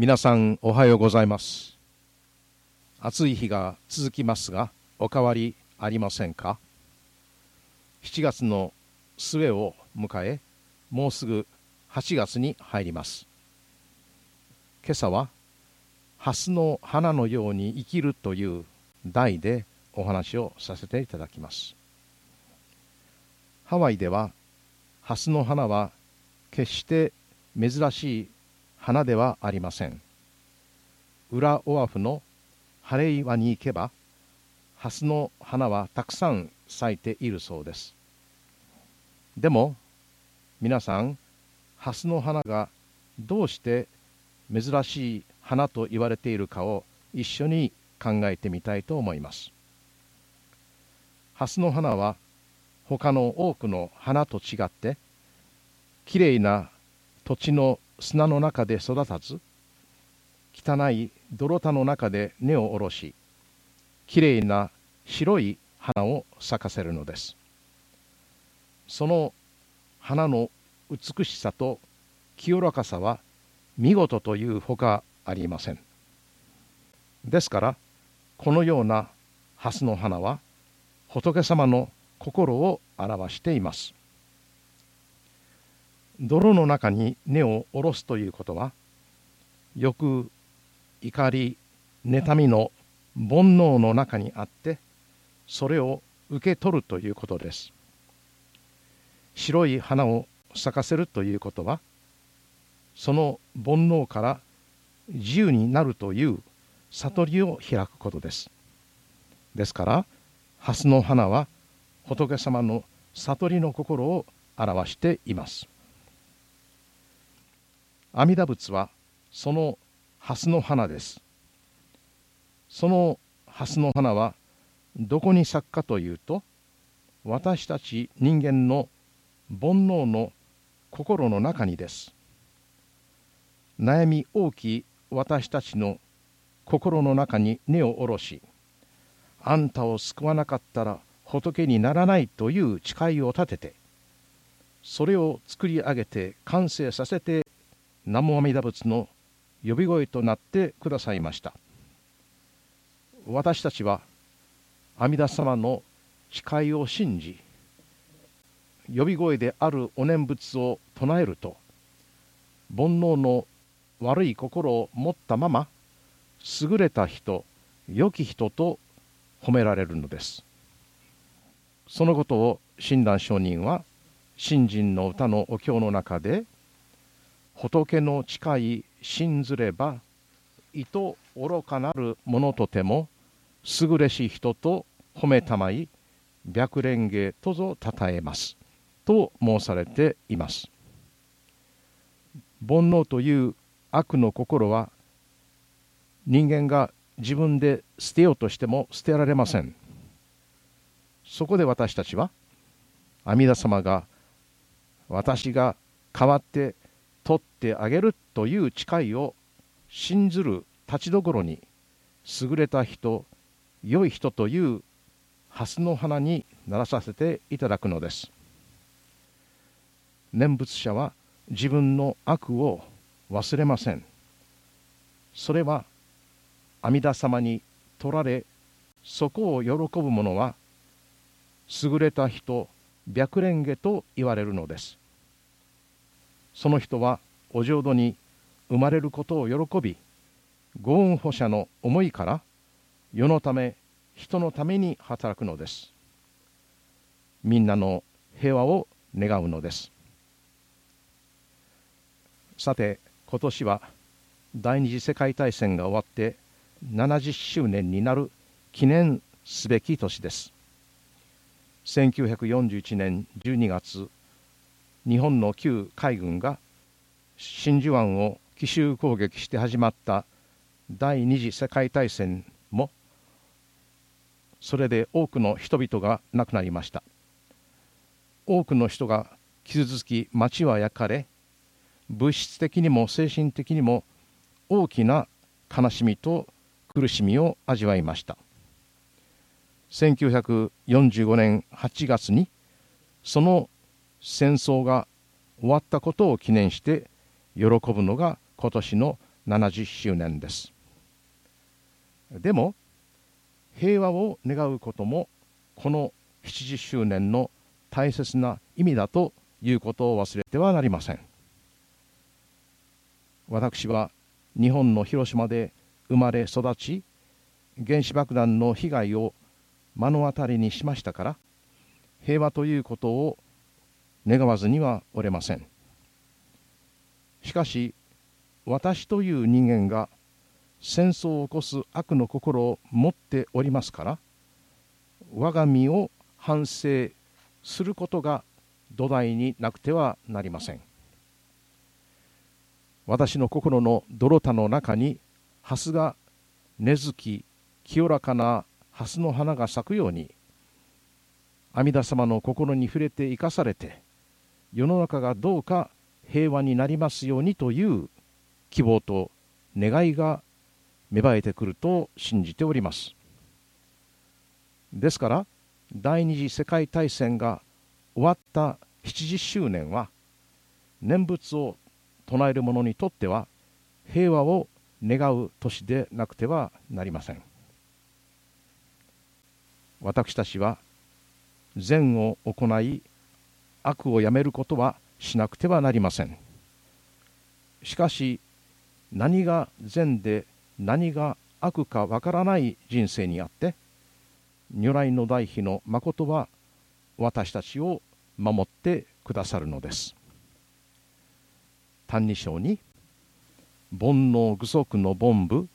皆さんおはようございます。暑い日が続きますがお変わりありませんか？7月の末を迎えもうすぐ8月に入ります。今朝は蓮の花のように生きるという題でお話をさせていただきます。ハワイでは蓮の花は決して珍しい花ではありません。裏オアフの晴れ岩に行けば蓮の花はたくさん咲いているそうです。でも皆さん蓮の花がどうして珍しい花と言われているかを一緒に考えてみたいと思います。蓮の花は他の多くの花と違ってきれいな土地の砂の中で育たず汚い泥田の中で根を下ろしきれいな白い花を咲かせるのです。その花の美しさと清らかさは見事というほかありません。ですからこのような蓮の花は仏様の心を表しています。泥の中に根を下ろすということはよく怒り妬みの煩悩の中にあってそれを受け取るということです。白い花を咲かせるということはその煩悩から自由になるという悟りを開くことです。ですから蓮の花は仏様の悟りの心を表しています。阿弥陀仏はその蓮の花です。その蓮の花はどこに咲くかというと私たち人間の煩悩の心の中にです。悩み大きい私たちの心の中に根を下ろしあんたを救わなかったら仏にならないという誓いを立ててそれを作り上げて完成させて南無阿弥陀仏の呼び声となってくださいました。私たちは阿弥陀様の誓いを信じ呼び声であるお念仏を唱えると煩悩の悪い心を持ったまま優れた人良き人と褒められるのです。そのことを親鸞上人は信心の歌のお経の中で仏の誓い信ずれば意図愚かなる者とても優れし人と褒めたまい白蓮華とぞたたえます。と申されています。煩悩という悪の心は人間が自分で捨てようとしても捨てられません。そこで私たちは阿弥陀様が私が代わって取ってあげるという誓いを信ずる立ちどころに優れた人良い人という蓮の花にならさせていただくのです。念仏者は自分の悪を忘れません。それは阿弥陀様に取られそこを喜ぶ者は優れた人白蓮華と言われるのです。その人はお浄土に生まれることを喜びご恩保者の思いから世のため人のために働くのです。みんなの平和を願うのです。さて今年は第二次世界大戦が終わって70周年になる記念すべき年です。1941年12月日本の旧海軍が真珠湾を奇襲攻撃して始まった第二次世界大戦もそれで多くの人々が亡くなりました。多くの人が傷つき町は焼かれ物質的にも精神的にも大きな悲しみと苦しみを味わいました。1945年8月にその戦争が終わったことを記念して喜ぶのが今年の70周年です。でも平和を願うこともこの70周年の大切な意味だということを忘れてはなりません。私は日本の広島で生まれ育ち原子爆弾の被害を目の当たりにしましたから平和ということを願わずにはおれません。しかし私という人間が戦争を起こす悪の心を持っておりますから我が身を反省することが土台になくてはなりません。私の心の泥田の中に蓮が根付き清らかな蓮の花が咲くように阿弥陀様の心に触れて生かされて世の中がどうか平和になりますようにという希望と願いが芽生えてくると信じております。ですから第二次世界大戦が終わった70周年は念仏を唱える者にとっては平和を願う年でなくてはなりません。私たちは善を行い悪をやめることはしなくてはなりません。しかし何が善で何が悪かわからない人生にあって如来の大悲の誠は私たちを守ってくださるのです「歎異抄」に「煩悩具足の凡夫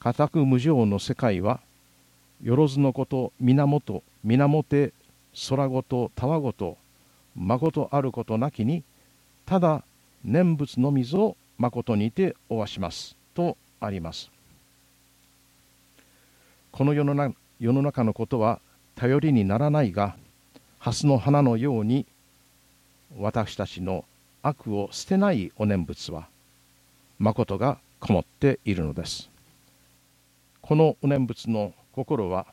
固く無常の世界はよろずのこと源源空ごとたわごと誠あることなきにただ念仏の水を誠にておわします」とあります。この世の中世の中のことは頼りにならないが蓮の花のように私たちの悪を捨てないお念仏は誠がこもっているのです。このお念仏の心は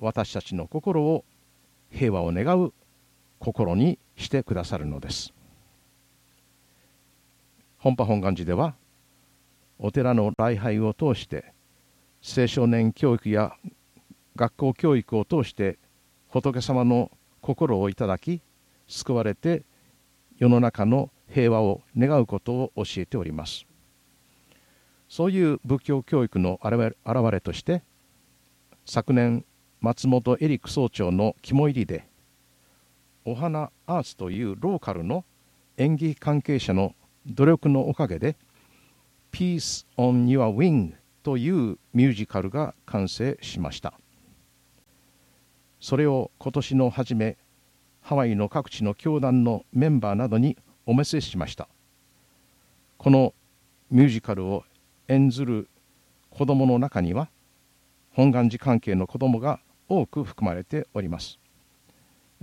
私たちの心を平和を願う心にしてくださるのです。本派本願寺ではお寺の礼拝を通して青少年教育や学校教育を通して仏様の心をいただき救われて世の中の平和を願うことを教えております。そういう仏教教育の表れとして昨年松本エリック総長の肝入りでお花アーツというローカルの演技関係者の努力のおかげで Peace on Your Wing というミュージカルが完成しました。それを今年の初めハワイの各地の教団のメンバーなどにお見せしました。このミュージカルを演ずる子供の中には本願寺関係の子供が多く含まれております。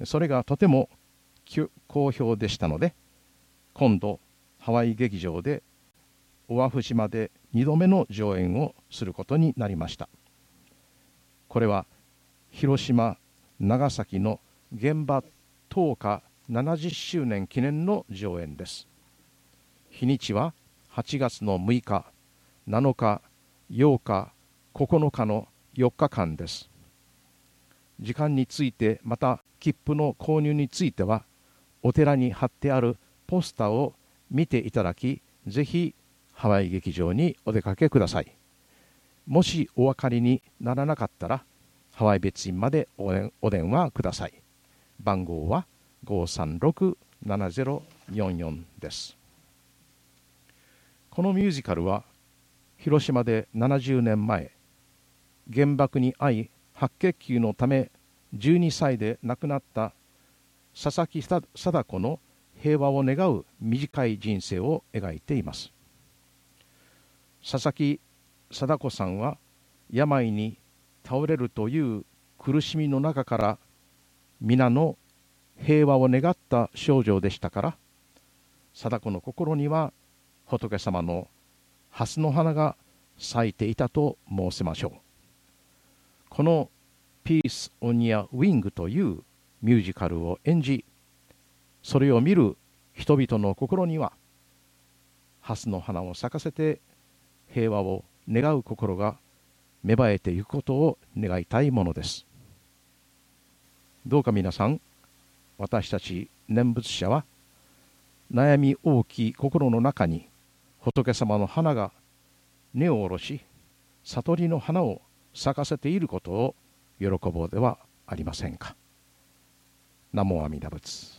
それがとても好評でしたので今度ハワイ劇場でオアフ島で2度目の上演をすることになりました。これは広島長崎の現場10日70周年記念の上演です。日にちは8月の6日7日8日9日の4日間です。時間についてまた切符の購入についてはお寺に貼ってあるポスターを見ていただきぜひハワイ劇場にお出かけくださいもしお分かりにならなかったらハワイ別院までお電話ください。番号は536-7044です。このミュージカルは広島で70年前原爆に遭い白血球のため12歳で亡くなった佐々木貞子の平和を願う短い人生を描いています。佐々木貞子さんは病に倒れるという苦しみの中から皆の平和を願った少女でしたから貞子の心には仏様の蓮の花が咲いていたと申せましょう。この「Peace on Your Wing」というミュージカルを演じそれを見る人々の心には蓮の花を咲かせて平和を願う心が芽生えていくことを願いたいものです。どうか皆さん私たち念仏者は悩み大きい心の中に仏様の花が根を下ろし悟りの花を咲かせていることを喜ぼうではありませんか。南無阿弥陀仏